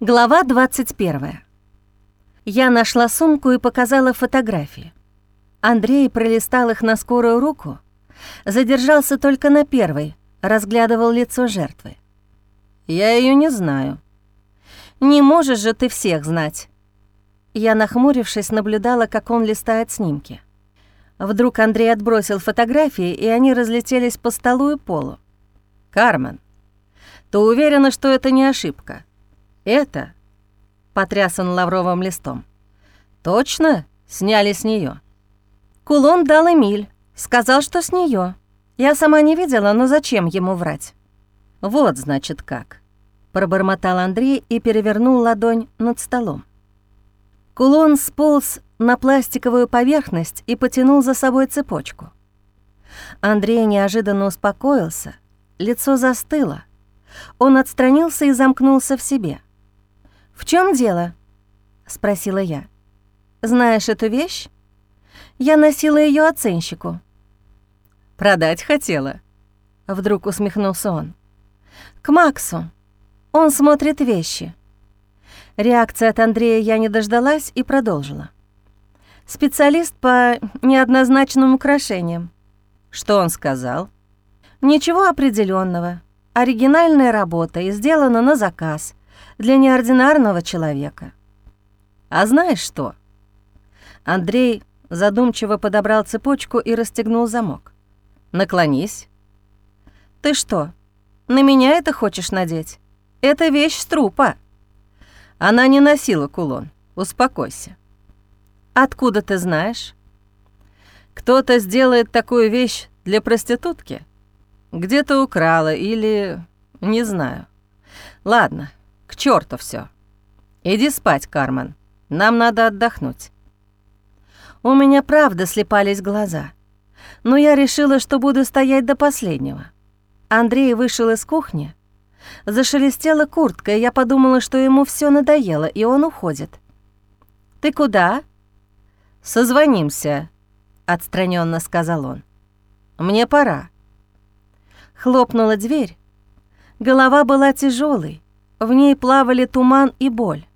Глава 21. Я нашла сумку и показала фотографии. Андрей пролистал их на скорую руку, задержался только на первой, разглядывал лицо жертвы. «Я ее не знаю». «Не можешь же ты всех знать». Я, нахмурившись, наблюдала, как он листает снимки. Вдруг Андрей отбросил фотографии, и они разлетелись по столу и полу. «Кармен, ты уверена, что это не ошибка?» «Это?» — потряс он лавровым листом. «Точно? Сняли с нее. Кулон дал Эмиль. Сказал, что с нее. Я сама не видела, но зачем ему врать? «Вот, значит, как», — пробормотал Андрей и перевернул ладонь над столом. Кулон сполз на пластиковую поверхность и потянул за собой цепочку. Андрей неожиданно успокоился, лицо застыло. Он отстранился и замкнулся в себе. «В чем дело?» — спросила я. «Знаешь эту вещь? Я носила ее оценщику». «Продать хотела?» — вдруг усмехнулся он. «К Максу. Он смотрит вещи». Реакции от Андрея я не дождалась и продолжила. «Специалист по неоднозначным украшениям». «Что он сказал?» «Ничего определенного. Оригинальная работа и сделана на заказ для неординарного человека. А знаешь что? Андрей задумчиво подобрал цепочку и расстегнул замок. Наклонись. Ты что, на меня это хочешь надеть? Это вещь с трупа. Она не носила кулон. Успокойся. Откуда ты знаешь? Кто-то сделает такую вещь для проститутки? Где-то украла или... не знаю. Ладно, к черту все. Иди спать, Кармен. Нам надо отдохнуть. У меня правда слепались глаза. Но я решила, что буду стоять до последнего. Андрей вышел из кухни. Зашелестела куртка, и я подумала, что ему все надоело, и он уходит. «Ты куда?» «Созвонимся», — отстраненно сказал он. «Мне пора». Хлопнула дверь. Голова была тяжелой. В ней плавали туман и боль.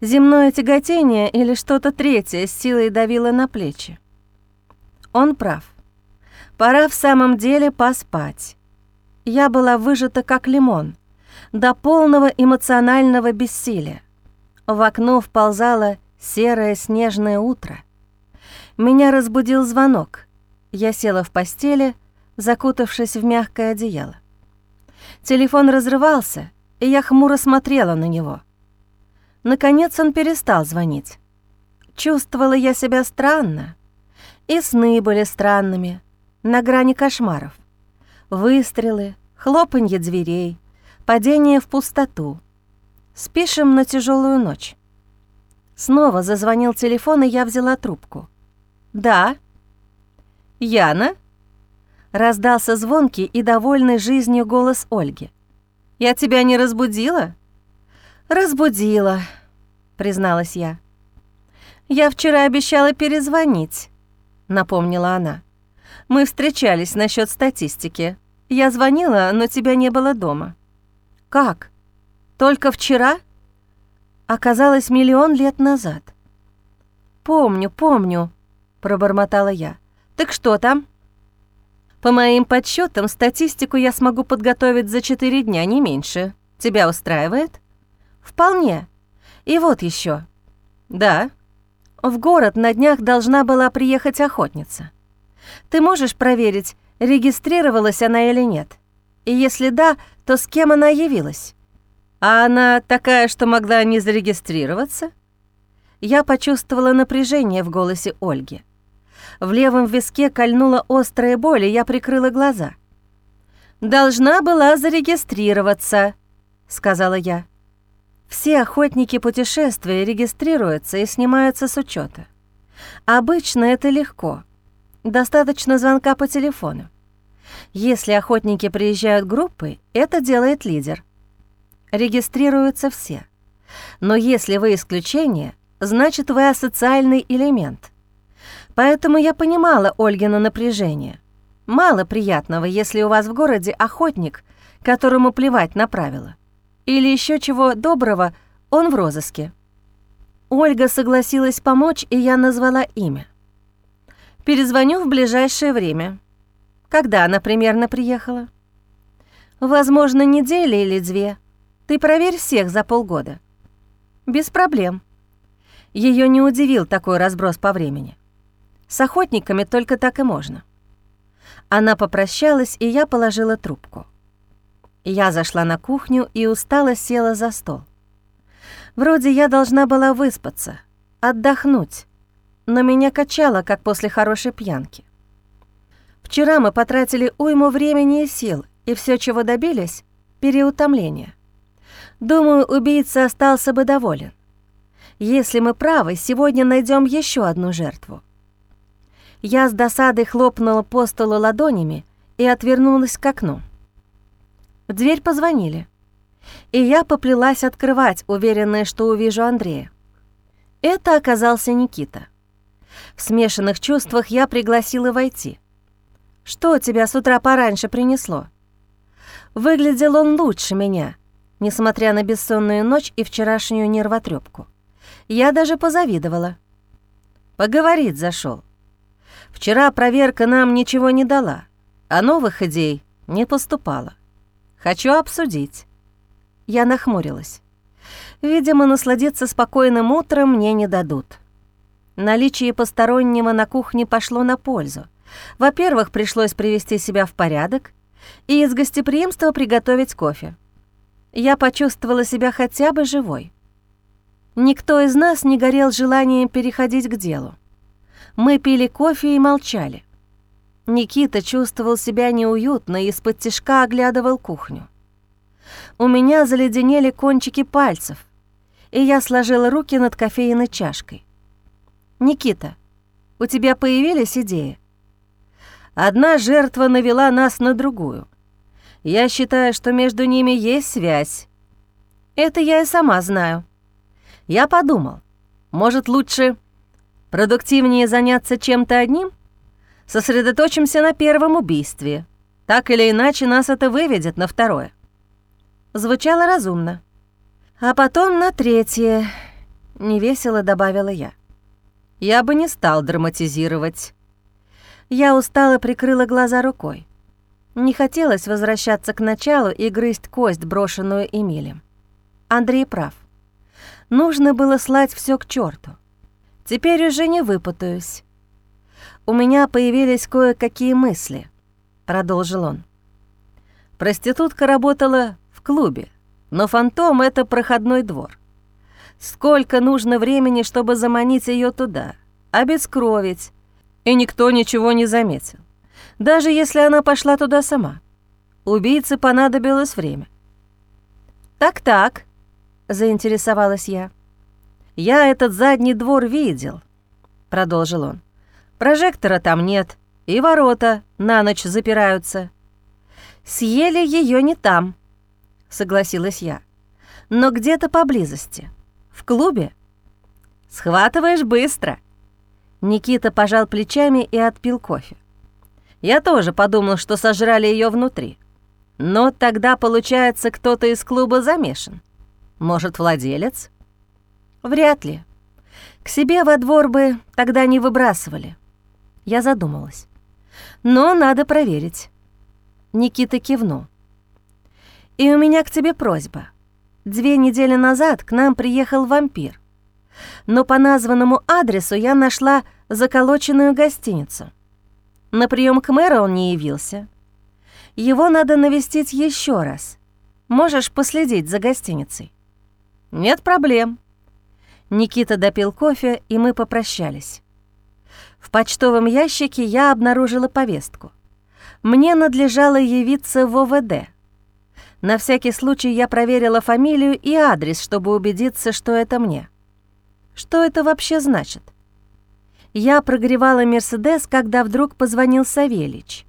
Земное тяготение или что-то третье с силой давило на плечи. Он прав. Пора в самом деле поспать. Я была выжата как лимон, до полного эмоционального бессилия. В окно вползало серое снежное утро. Меня разбудил звонок. Я села в постели, закутавшись в мягкое одеяло. Телефон разрывался, и я хмуро смотрела на него. Наконец он перестал звонить. Чувствовала я себя странно, и сны были странными, на грани кошмаров. Выстрелы, хлопанье дверей, падение в пустоту. Спишем на тяжелую ночь. Снова зазвонил телефон, и я взяла трубку. «Да». «Яна?» Раздался звонкий и довольный жизнью голос Ольги. Я тебя не разбудила?» «Разбудила», — призналась я. «Я вчера обещала перезвонить», — напомнила она. «Мы встречались насчет статистики. Я звонила, но тебя не было дома». «Как? Только вчера?» Оказалось, миллион лет назад. «Помню, помню», — пробормотала я. «Так что там?» По моим подсчетам, статистику я смогу подготовить за 4 дня, не меньше. Тебя устраивает? Вполне. И вот еще. Да. В город на днях должна была приехать охотница. Ты можешь проверить, регистрировалась она или нет? И если да, то с кем она явилась? А она такая, что могла не зарегистрироваться? Я почувствовала напряжение в голосе Ольги. В левом виске кольнула острая боль, и я прикрыла глаза. «Должна была зарегистрироваться», — сказала я. Все охотники путешествия регистрируются и снимаются с учета. Обычно это легко. Достаточно звонка по телефону. Если охотники приезжают группой, это делает лидер. Регистрируются все. Но если вы исключение, значит вы асоциальный элемент. Поэтому я понимала Ольгино напряжение. Мало приятного, если у вас в городе охотник, которому плевать на правила. Или еще чего доброго, Он в розыске. Ольга согласилась помочь, и я назвала имя. Перезвоню в ближайшее время. Когда она примерно приехала? Возможно, неделя или две. Ты проверь всех за полгода. Без проблем. Ее не удивил такой разброс по времени. С охотниками только так и можно. Она попрощалась, и я положила трубку. Я зашла на кухню и устало села за стол. Вроде я должна была выспаться, отдохнуть, но меня качало, как после хорошей пьянки. Вчера мы потратили уйму времени и сил, и все, чего добились — переутомление. Думаю, убийца остался бы доволен. Если мы правы, сегодня найдем еще одну жертву. Я с досадой хлопнула по столу ладонями и отвернулась к окну. В дверь позвонили, и я поплелась открывать, уверенная, что увижу Андрея. Это оказался Никита. В смешанных чувствах я пригласила войти. «Что тебя с утра пораньше принесло?» Выглядел он лучше меня, несмотря на бессонную ночь и вчерашнюю нервотрепку. Я даже позавидовала. Поговорить зашел. Вчера проверка нам ничего не дала, а новых идей не поступало. Хочу обсудить. Я нахмурилась. Видимо, насладиться спокойным утром мне не дадут. Наличие постороннего на кухне пошло на пользу. Во-первых, пришлось привести себя в порядок и из гостеприимства приготовить кофе. Я почувствовала себя хотя бы живой. Никто из нас не горел желанием переходить к делу. Мы пили кофе и молчали. Никита чувствовал себя неуютно и из-под тишка оглядывал кухню. У меня заледенели кончики пальцев, и я сложила руки над кофейной чашкой. «Никита, у тебя появились идеи?» Одна жертва навела нас на другую. Я считаю, что между ними есть связь. Это я и сама знаю. Я подумал, может, лучше продуктивнее заняться чем-то одним? Сосредоточимся на первом убийстве. Так или иначе нас это выведет на второе. Звучало разумно. А потом на третье, невесело добавила я. Я бы не стал драматизировать. Я устало прикрыла глаза рукой. Не хотелось возвращаться к началу и грызть кость, брошенную Эмилем. Андрей прав. Нужно было слать все к черту. Теперь уже не выпутаюсь. У меня появились кое-какие мысли, продолжил он. Проститутка работала в клубе, но фантом — это проходной двор. Сколько нужно времени, чтобы заманить ее туда, обескровить, и никто ничего не заметил. Даже если она пошла туда сама. Убийце понадобилось время. «Так-так», — заинтересовалась я. «Я этот задний двор видел», — продолжил он. «Прожектора там нет, и ворота на ночь запираются». «Съели ее не там», — согласилась я, «но где-то поблизости». В клубе? Схватываешь быстро. Никита пожал плечами и отпил кофе. Я тоже подумал, что сожрали ее внутри. Но тогда, получается, кто-то из клуба замешан. Может, владелец? Вряд ли. К себе во двор бы тогда не выбрасывали. Я задумалась. Но надо проверить. Никита кивнул. И у меня к тебе просьба. Две недели назад к нам приехал вампир. Но по названному адресу я нашла заколоченную гостиницу. На прием к мэру он не явился. Его надо навестить еще раз. Можешь последить за гостиницей?» «Нет проблем». Никита допил кофе, и мы попрощались. В почтовом ящике я обнаружила повестку. Мне надлежало явиться в ОВД — на всякий случай я проверила фамилию и адрес, чтобы убедиться, что это мне. Что это вообще значит? Я прогревала «Мерседес», когда вдруг позвонил Савельич.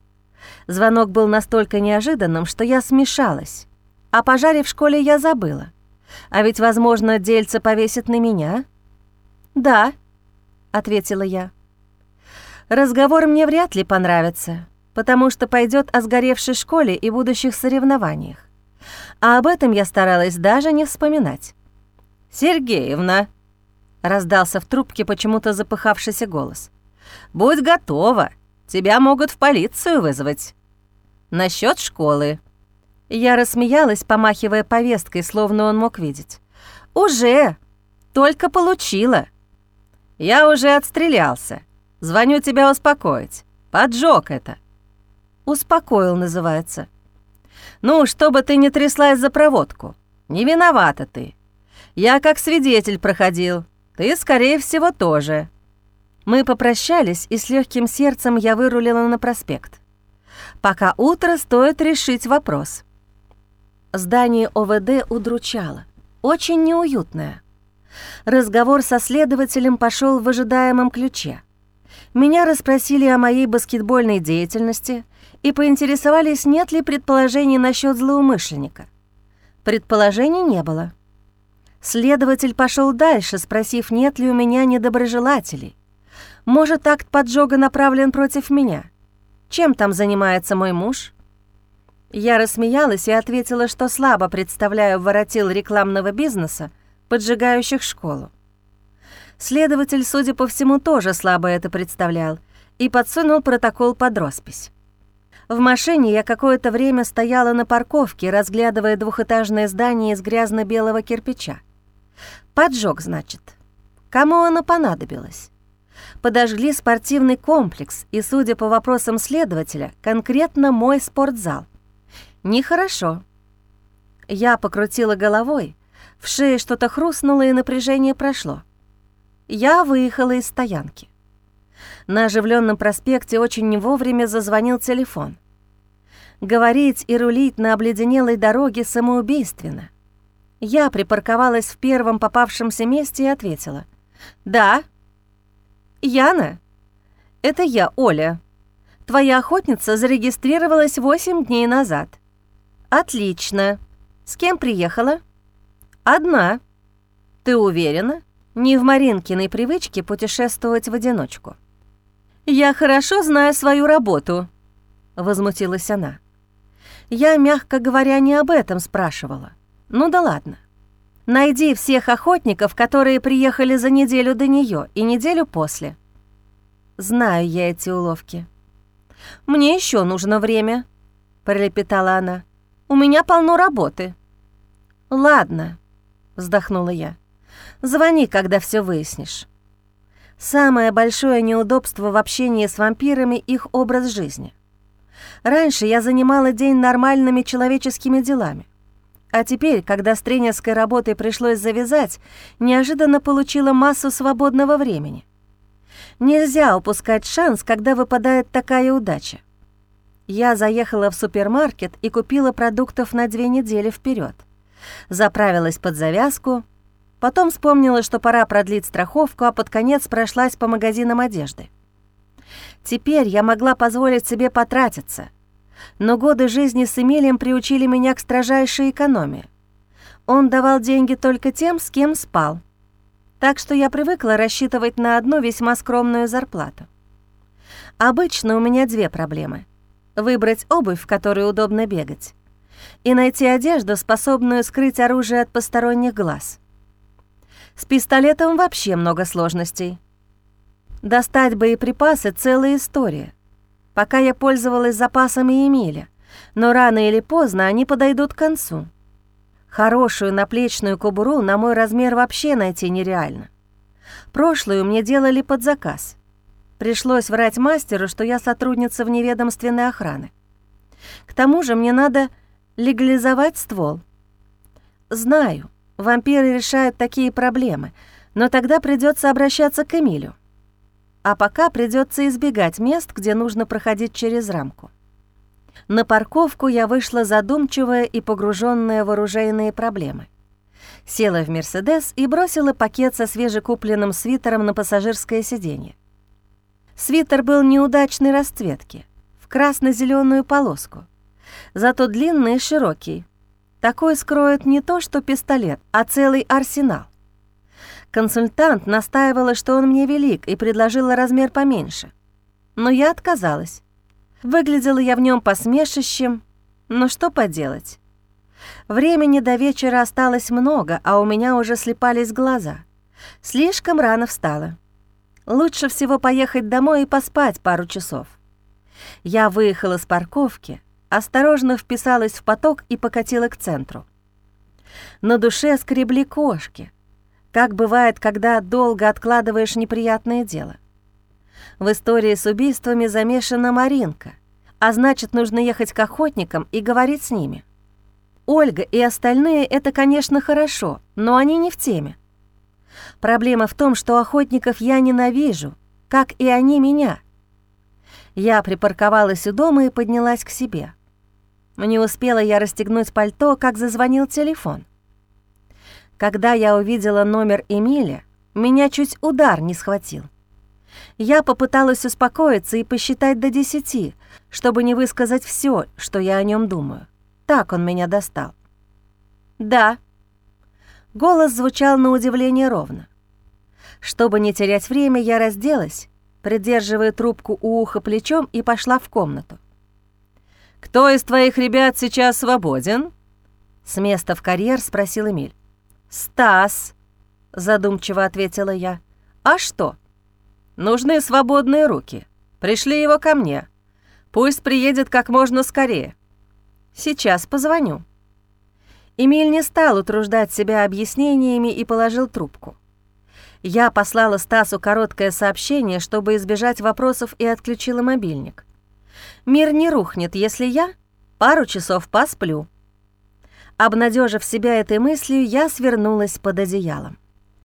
Звонок был настолько неожиданным, что я смешалась. О пожаре в школе я забыла. А ведь, возможно, дельце повесит на меня. «Да», — ответила я. «Разговор мне вряд ли понравится, потому что пойдет о сгоревшей школе и будущих соревнованиях а об этом я старалась даже не вспоминать. «Сергеевна!» — раздался в трубке почему-то запыхавшийся голос. «Будь готова, тебя могут в полицию вызвать. Насчет школы». Я рассмеялась, помахивая повесткой, словно он мог видеть. «Уже! Только получила!» «Я уже отстрелялся. Звоню тебя успокоить. Поджог это». «Успокоил» называется. «Ну, чтобы ты не тряслась за проводку. Не виновата ты. Я как свидетель проходил. Ты, скорее всего, тоже». Мы попрощались, и с легким сердцем я вырулила на проспект. Пока утро, стоит решить вопрос. Здание ОВД удручало. Очень неуютное. Разговор со следователем пошел в ожидаемом ключе. Меня расспросили о моей баскетбольной деятельности и поинтересовались, нет ли предположений насчет злоумышленника. Предположений не было. Следователь пошел дальше, спросив, нет ли у меня недоброжелателей. Может, акт поджога направлен против меня? Чем там занимается мой муж? Я рассмеялась и ответила, что слабо представляю воротил рекламного бизнеса, поджигающих школу. Следователь, судя по всему, тоже слабо это представлял и подсунул протокол под роспись. В машине я какое-то время стояла на парковке, разглядывая двухэтажное здание из грязно-белого кирпича. Поджог, значит. Кому оно понадобилось? Подожгли спортивный комплекс и, судя по вопросам следователя, конкретно мой спортзал. Нехорошо. Я покрутила головой, в шее что-то хрустнуло, и напряжение прошло. Я выехала из стоянки. На оживленном проспекте очень не вовремя зазвонил телефон. Говорить и рулить на обледенелой дороге самоубийственно. Я припарковалась в первом попавшемся месте и ответила. «Да». «Яна?» «Это я, Оля. Твоя охотница зарегистрировалась восемь дней назад». «Отлично. С кем приехала?» «Одна». «Ты уверена?» Не в Маринкиной привычке путешествовать в одиночку. «Я хорошо знаю свою работу», — возмутилась она. Я, мягко говоря, не об этом спрашивала. Ну да ладно. Найди всех охотников, которые приехали за неделю до нее и неделю после. Знаю я эти уловки. Мне еще нужно время, пролепетала она. У меня полно работы. Ладно, вздохнула я. Звони, когда все выяснишь. Самое большое неудобство в общении с вампирами — их образ жизни. Раньше я занимала день нормальными человеческими делами. А теперь, когда с тренерской работой пришлось завязать, неожиданно получила массу свободного времени. Нельзя упускать шанс, когда выпадает такая удача. Я заехала в супермаркет и купила продуктов на две недели вперед. Заправилась под завязку, потом вспомнила, что пора продлить страховку, а под конец прошлась по магазинам одежды. Теперь я могла позволить себе потратиться, но годы жизни с Эмилием приучили меня к строжайшей экономии. Он давал деньги только тем, с кем спал. Так что я привыкла рассчитывать на одну весьма скромную зарплату. Обычно у меня две проблемы. Выбрать обувь, в которой удобно бегать, и найти одежду, способную скрыть оружие от посторонних глаз. С пистолетом вообще много сложностей. Достать боеприпасы — целая история пока я пользовалась запасами Эмиля, но рано или поздно они подойдут к концу. Хорошую наплечную кобуру на мой размер вообще найти нереально. Прошлую мне делали под заказ. Пришлось врать мастеру, что я сотрудница в неведомственной охраны. К тому же мне надо легализовать ствол. Знаю, вампиры решают такие проблемы, но тогда придется обращаться к Эмилю а пока придется избегать мест, где нужно проходить через рамку. На парковку я вышла задумчивая и погруженная в оружейные проблемы. Села в «Мерседес» и бросила пакет со свежекупленным свитером на пассажирское сиденье. Свитер был неудачной расцветки, в красно зеленую полоску, зато длинный и широкий. Такой скроет не то что пистолет, а целый арсенал. Консультант настаивала, что он мне велик, и предложила размер поменьше. Но я отказалась. Выглядела я в нем посмешищем, но что поделать. Времени до вечера осталось много, а у меня уже слепались глаза. Слишком рано встала. Лучше всего поехать домой и поспать пару часов. Я выехала с парковки, осторожно вписалась в поток и покатила к центру. На душе скребли кошки, как бывает, когда долго откладываешь неприятное дело. В истории с убийствами замешана Маринка, а значит, нужно ехать к охотникам и говорить с ними. Ольга и остальные — это, конечно, хорошо, но они не в теме. Проблема в том, что охотников я ненавижу, как и они меня. Я припарковалась у дома и поднялась к себе. Не успела я расстегнуть пальто, как зазвонил телефон. Когда я увидела номер Эмиля, меня чуть удар не схватил. Я попыталась успокоиться и посчитать до десяти, чтобы не высказать все, что я о нем думаю. Так он меня достал. «Да». Голос звучал на удивление ровно. Чтобы не терять время, я разделась, придерживая трубку у уха плечом и пошла в комнату. «Кто из твоих ребят сейчас свободен?» С места в карьер спросил Эмиль. «Стас», — задумчиво ответила я. «А что?» «Нужны свободные руки. Пришли его ко мне. Пусть приедет как можно скорее». «Сейчас позвоню». Эмиль не стал утруждать себя объяснениями и положил трубку. Я послала Стасу короткое сообщение, чтобы избежать вопросов, и отключила мобильник. Мир не рухнет, если я пару часов посплю. Обнадежив себя этой мыслью, я свернулась под одеялом.